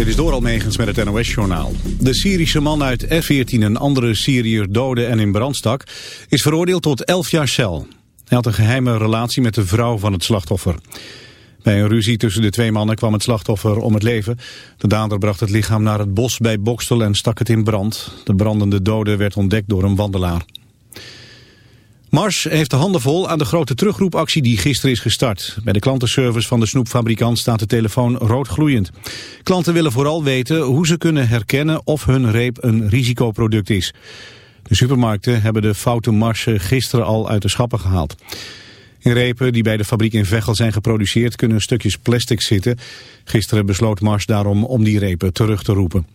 Dit is door Almegens met het NOS-journaal. De Syrische man uit F-14 een andere Syriër doodde en in brand stak... is veroordeeld tot 11 jaar cel. Hij had een geheime relatie met de vrouw van het slachtoffer. Bij een ruzie tussen de twee mannen kwam het slachtoffer om het leven. De dader bracht het lichaam naar het bos bij Bokstel en stak het in brand. De brandende dode werd ontdekt door een wandelaar. Mars heeft de handen vol aan de grote terugroepactie die gisteren is gestart. Bij de klantenservice van de snoepfabrikant staat de telefoon rood gloeiend. Klanten willen vooral weten hoe ze kunnen herkennen of hun reep een risicoproduct is. De supermarkten hebben de foute marsen gisteren al uit de schappen gehaald. In repen die bij de fabriek in Veghel zijn geproduceerd kunnen stukjes plastic zitten. Gisteren besloot Mars daarom om die repen terug te roepen.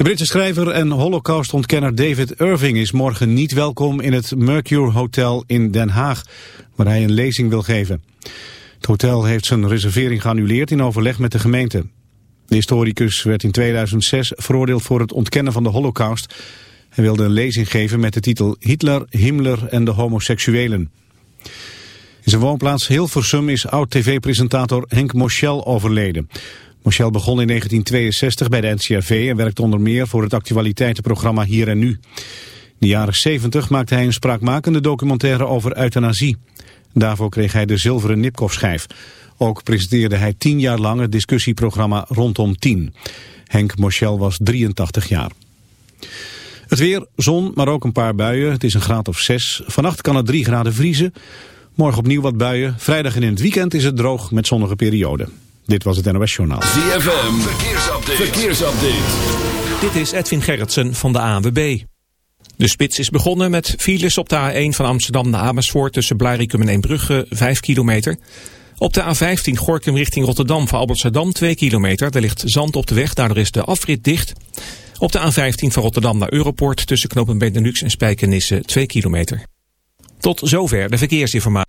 De Britse schrijver en holocaustontkenner David Irving is morgen niet welkom in het Mercure Hotel in Den Haag, waar hij een lezing wil geven. Het hotel heeft zijn reservering geannuleerd in overleg met de gemeente. De historicus werd in 2006 veroordeeld voor het ontkennen van de holocaust. Hij wilde een lezing geven met de titel Hitler, Himmler en de homoseksuelen. In zijn woonplaats Hilversum is oud-tv-presentator Henk Moschel overleden. Moschel begon in 1962 bij de NCRV en werkte onder meer voor het actualiteitenprogramma Hier en Nu. In de jaren 70 maakte hij een spraakmakende documentaire over euthanasie. Daarvoor kreeg hij de zilveren Nipkoff-schijf. Ook presenteerde hij tien jaar lang het discussieprogramma Rondom 10. Henk Moschel was 83 jaar. Het weer, zon, maar ook een paar buien. Het is een graad of 6. Vannacht kan het 3 graden vriezen. Morgen opnieuw wat buien. Vrijdag en in het weekend is het droog met zonnige perioden. Dit was het NOS Journaal. ZFM, verkeersupdate. verkeersupdate. Dit is Edwin Gerritsen van de ANWB. De spits is begonnen met files op de A1 van Amsterdam naar Amersfoort... tussen Blarikum en Eembrugge, 5 kilometer. Op de A15 Gorkum richting Rotterdam voor Alblasserdam 2 kilometer. Er ligt zand op de weg, daardoor is de afrit dicht. Op de A15 van Rotterdam naar Europort tussen knopen Benelux en Spijkenisse 2 kilometer. Tot zover de verkeersinformatie.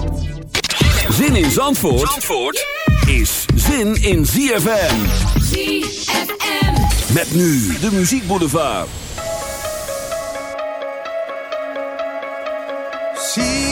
Zin in Zandvoort, Zandvoort is zin in ZFM. ZFM. Met nu de Muziek Boulevard. See,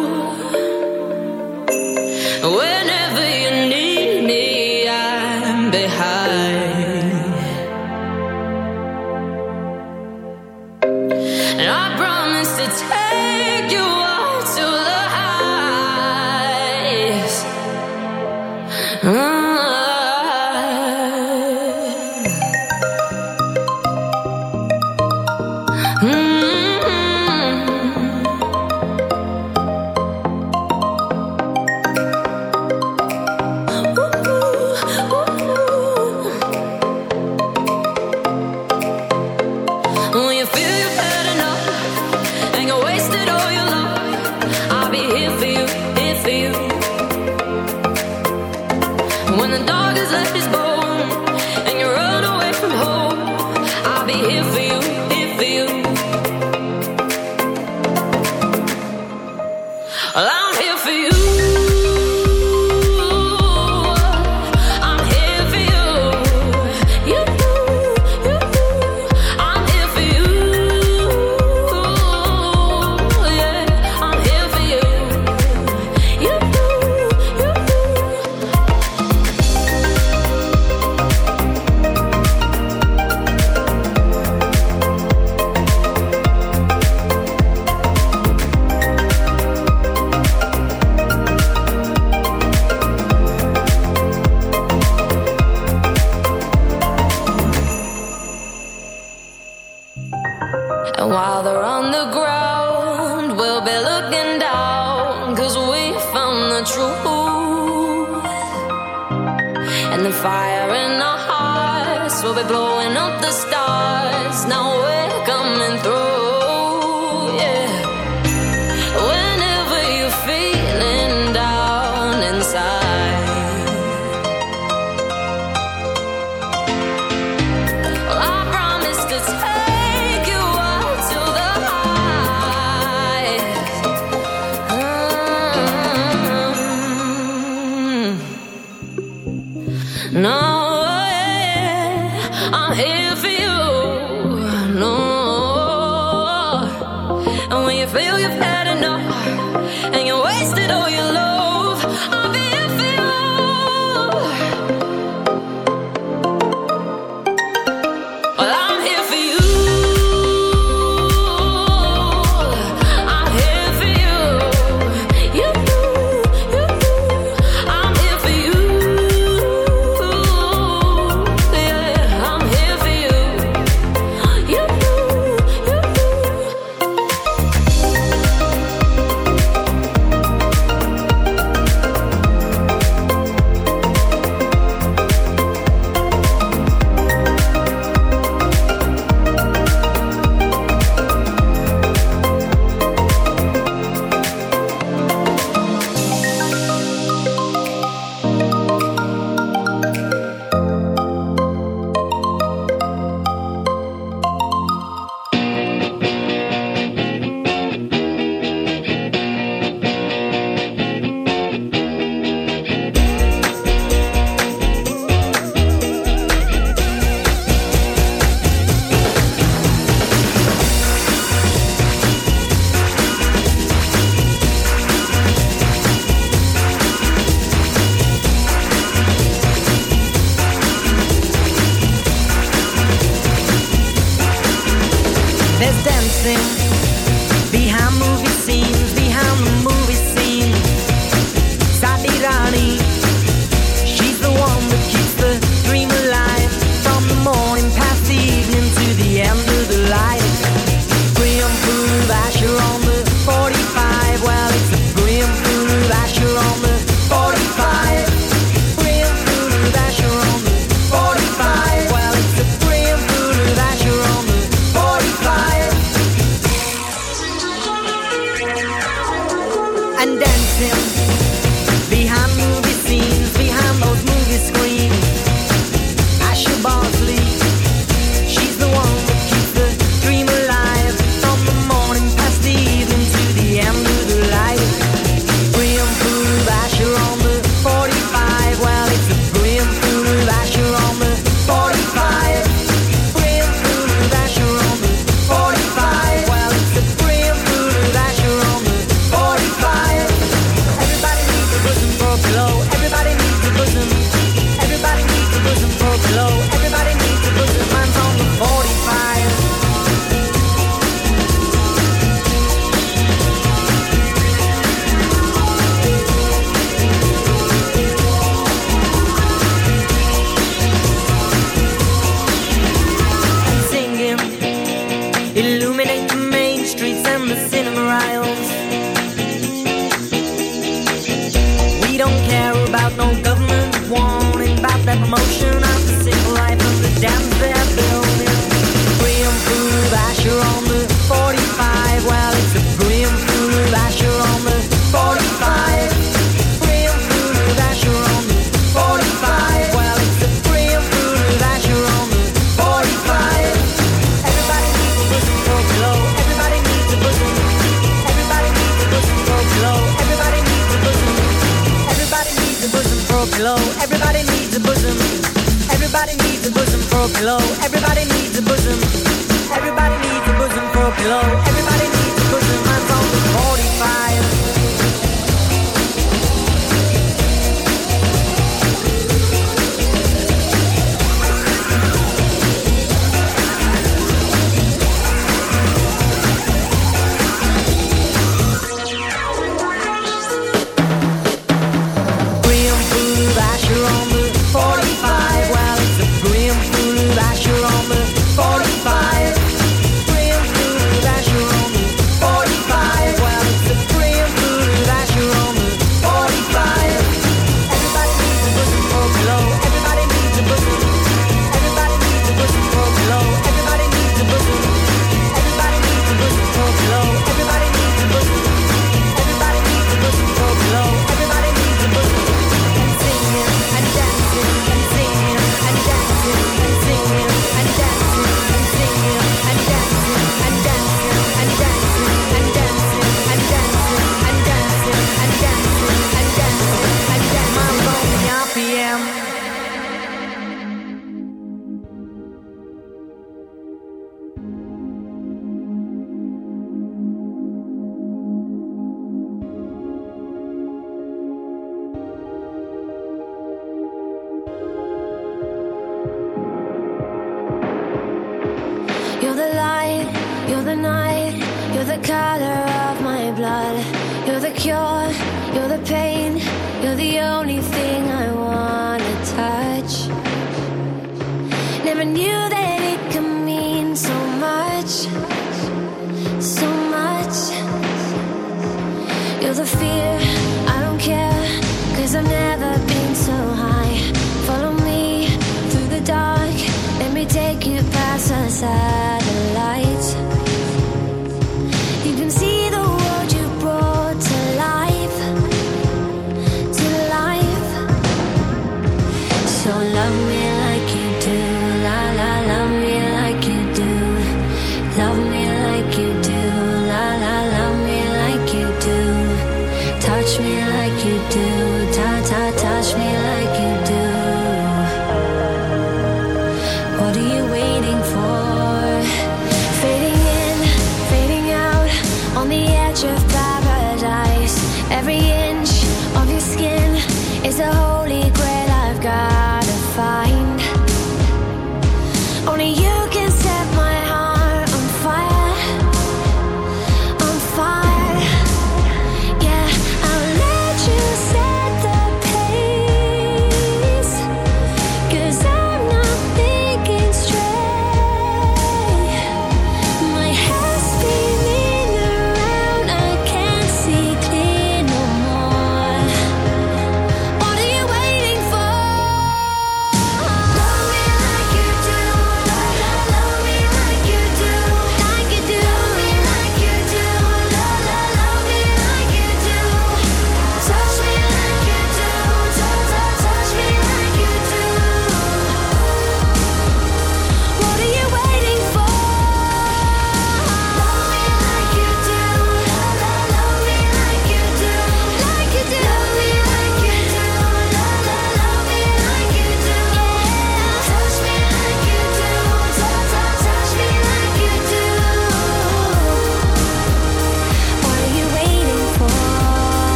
and dancing.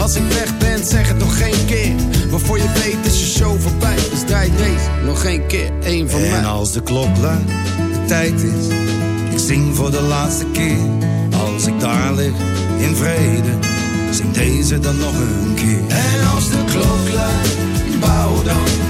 Als ik weg ben, zeg het nog geen keer. Waarvoor je weet is je show voorbij. Dus draai deze nog geen keer, één van mij. En als de klok luidt, de tijd is, ik zing voor de laatste keer. Als ik daar lig, in vrede, zing deze dan nog een keer. En als de klok luidt, bouw dan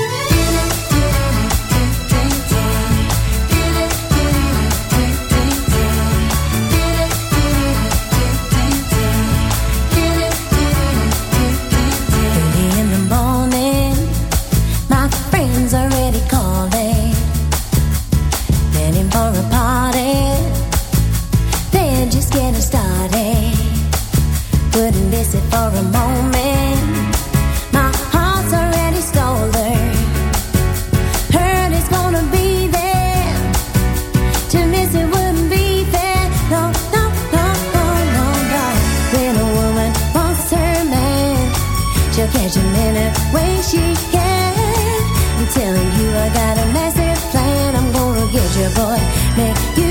you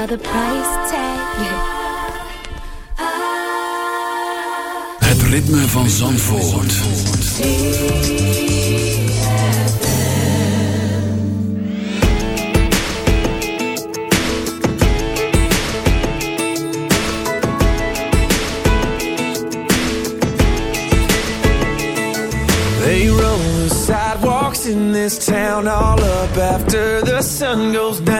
The price tag. Het ritme van Zandvoort. They roll the sidewalks in this town all up after the sun goes down.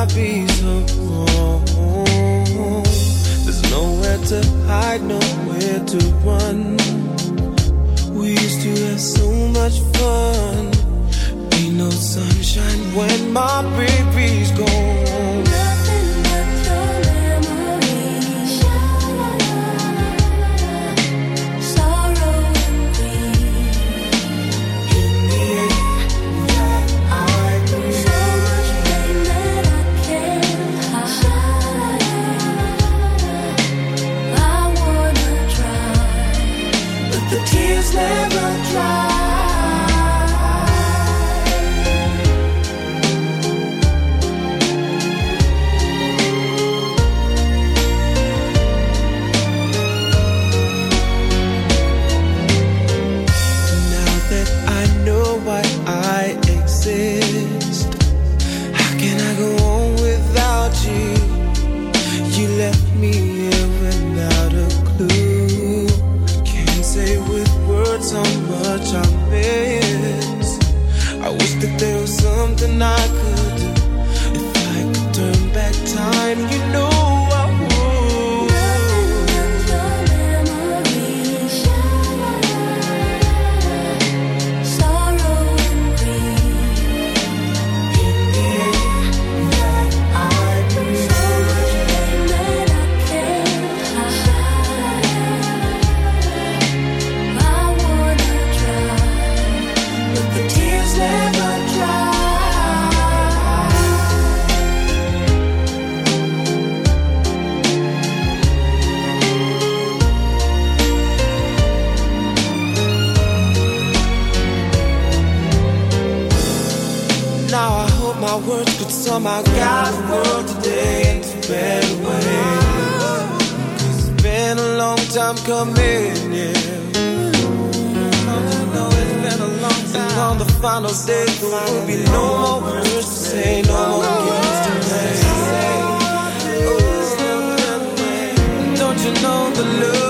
Be so? There's nowhere to hide, nowhere to run. We used to have so much fun. Ain't no sunshine when my baby's somehow guide the world today into better way. Cause it's been a long time coming, yeah. I know it's been a long time. And on the final day, there will be no more words to say, no more games to play. Don't you know the love